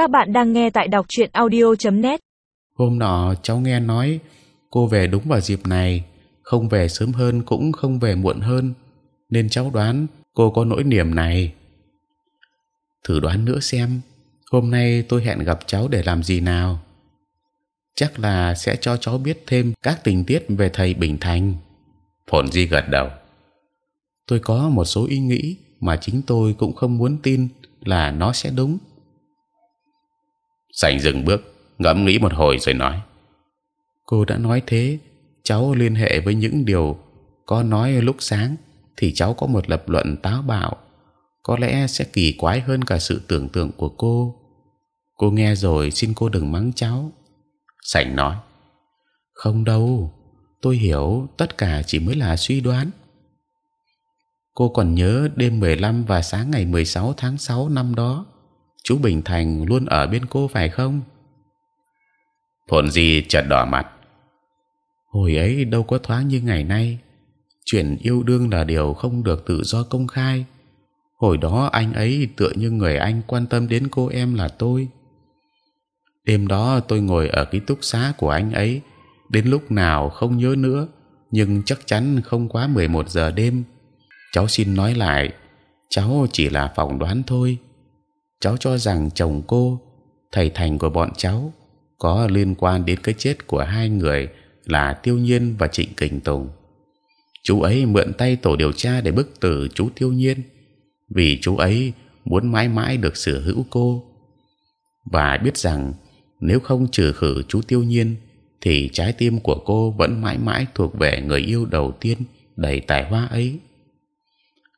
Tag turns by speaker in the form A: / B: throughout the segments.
A: Các bạn đang nghe tại đọc truyện audio.net.
B: Hôm nọ cháu nghe nói cô về đúng vào dịp này, không về sớm hơn cũng không về muộn hơn, nên cháu đoán cô có nỗi niềm này. Thử đoán nữa xem, hôm nay tôi hẹn gặp cháu để làm gì nào? Chắc là sẽ cho cháu biết thêm các tình tiết về thầy Bình Thành. Phồn Di gật đầu. Tôi có một số ý nghĩ mà chính tôi cũng không muốn tin là nó sẽ đúng. Sành dừng bước, ngẫm nghĩ một hồi rồi nói: Cô đã nói thế, cháu liên hệ với những điều có nói lúc sáng, thì cháu có một lập luận táo bạo, có lẽ sẽ kỳ quái hơn cả sự tưởng tượng của cô. Cô nghe rồi, xin cô đừng mắng cháu. Sành nói: Không đâu, tôi hiểu tất cả chỉ mới là suy đoán. Cô còn nhớ đêm 15 và sáng ngày 16 tháng 6 năm đó, chú Bình Thành luôn ở bên cô phải không? Phồn Di chợt đỏ mặt. Hồi ấy đâu có thoáng như ngày nay. Chuyện yêu đương là điều không được tự do công khai. Hồi đó anh ấy tựa như người anh quan tâm đến cô em là tôi. Đêm đó tôi ngồi ở ký túc xá của anh ấy, đến lúc nào không nhớ nữa, nhưng chắc chắn không quá 11 giờ đêm cháu xin nói lại cháu chỉ là phỏng đoán thôi cháu cho rằng chồng cô, thầy thành của bọn cháu, có liên quan đến cái chết của hai người là tiêu nhiên và trịnh kình tùng. Chú ấy mượn tay tổ điều tra để bức tử chú tiêu nhiên, vì chú ấy muốn mãi mãi được sở hữu cô. Và biết rằng nếu không trừ khử chú tiêu nhiên, thì trái tim của cô vẫn mãi mãi thuộc về người yêu đầu tiên đầy tài hoa ấy.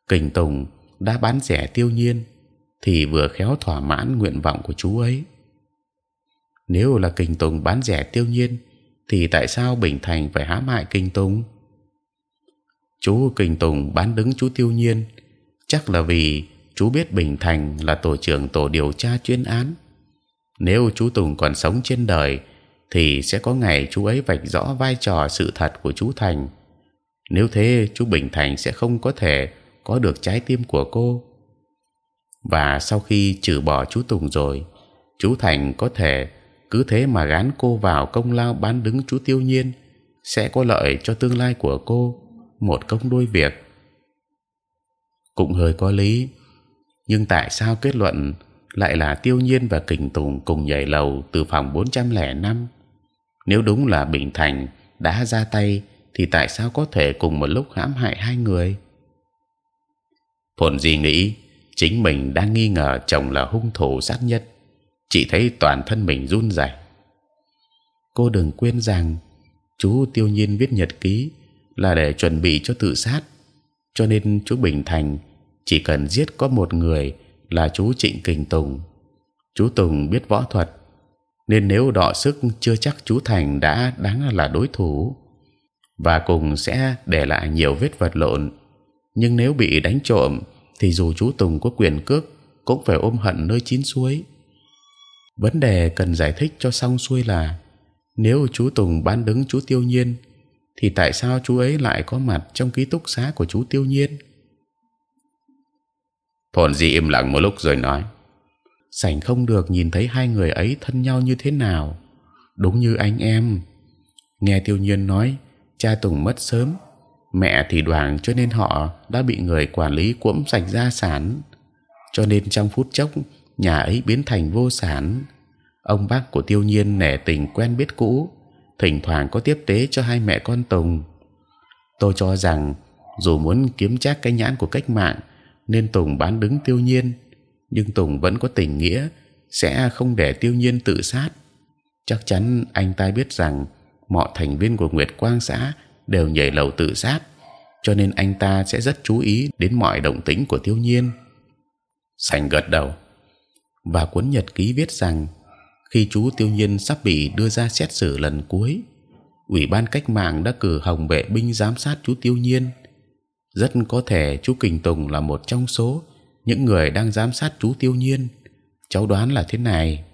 B: Kình tùng đã bán rẻ tiêu nhiên thì vừa khéo thỏa mãn nguyện vọng của chú ấy. Nếu là kình tùng bán rẻ tiêu nhiên, thì tại sao bình thành phải hãm hại kình tùng? Chú kình tùng bán đứng chú tiêu nhiên, chắc là vì chú biết bình thành là tổ trưởng tổ điều tra chuyên án. Nếu chú tùng còn sống trên đời, thì sẽ có ngày chú ấy vạch rõ vai trò sự thật của chú thành. Nếu thế, chú bình thành sẽ không có thể có được trái tim của cô và sau khi trừ bỏ chú Tùng rồi, chú Thành có thể cứ thế mà gán cô vào công lao bán đứng chú Tiêu Nhiên sẽ có lợi cho tương lai của cô một công đôi việc cũng hơi có lý nhưng tại sao kết luận lại là Tiêu Nhiên và Kình Tùng cùng nhảy lầu từ phòng 405 nếu đúng là Bình Thành đã ra tay thì tại sao có thể cùng một lúc hãm hại hai người? phồn gì nghĩ chính mình đang nghi ngờ chồng là hung thủ sát nhân, chị thấy toàn thân mình run rẩy. Cô đừng quên rằng chú tiêu nhiên viết nhật ký là để chuẩn bị cho tự sát. Cho nên chú bình thành chỉ cần giết có một người là chú trịnh kình tùng. Chú tùng biết võ thuật nên nếu đọ sức chưa chắc chú thành đã đáng là đối thủ. Và cùng sẽ để lại nhiều vết vật lộn. Nhưng nếu bị đánh trộm thì dù chú Tùng có quyền cước cũng phải ôm hận nơi chín suối. Vấn đề cần giải thích cho xong xuôi là nếu chú Tùng bán đứng chú Tiêu Nhiên, thì tại sao chú ấy lại có mặt trong ký túc xá của chú Tiêu Nhiên? Phồn Di im lặng một lúc rồi nói: Sảnh không được nhìn thấy hai người ấy thân nhau như thế nào, đúng như anh em. Nghe Tiêu Nhiên nói, cha Tùng mất sớm, mẹ thì đoàn cho nên họ đã bị người quản lý cuỗm sạch gia sản. Cho nên trong phút chốc, nhà ấy biến thành vô sản. Ông bác của tiêu nhiên nể tình quen biết cũ, thỉnh thoảng có tiếp tế cho hai mẹ con tùng. Tôi cho rằng, dù muốn kiếm chắc cái nhãn của cách mạng, nên tùng bán đứng tiêu nhiên. Nhưng tùng vẫn có tình nghĩa, sẽ không để tiêu nhiên tự sát. Chắc chắn anh ta biết rằng, mọi thành viên của Nguyệt Quang xã đều nhảy lầu tự sát, cho nên anh ta sẽ rất chú ý đến mọi động tĩnh của Tiêu Nhiên. Sành gật đầu và cuốn nhật ký viết rằng khi chú Tiêu Nhiên sắp bị đưa ra xét xử lần cuối, ủy ban cách mạng đã cử hồng vệ binh giám sát chú Tiêu Nhiên. rất có thể chú Kình Tùng là một trong số những người đang giám sát chú Tiêu Nhiên. Cháu đoán là thế này.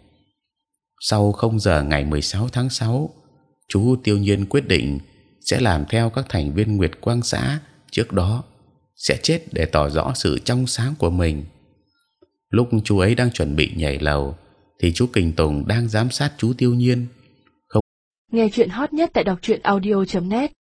B: Sau không giờ ngày 16 tháng 6, chú Tiêu Nhiên quyết định sẽ làm theo các thành viên Nguyệt Quang xã trước đó sẽ chết để tỏ rõ sự trong sáng của mình. Lúc chú ấy đang chuẩn bị nhảy lầu, thì chú Kình Tùng đang giám sát chú Tiêu Nhiên.
C: Nghe chuyện hot nhất tại đọc truyện audio .net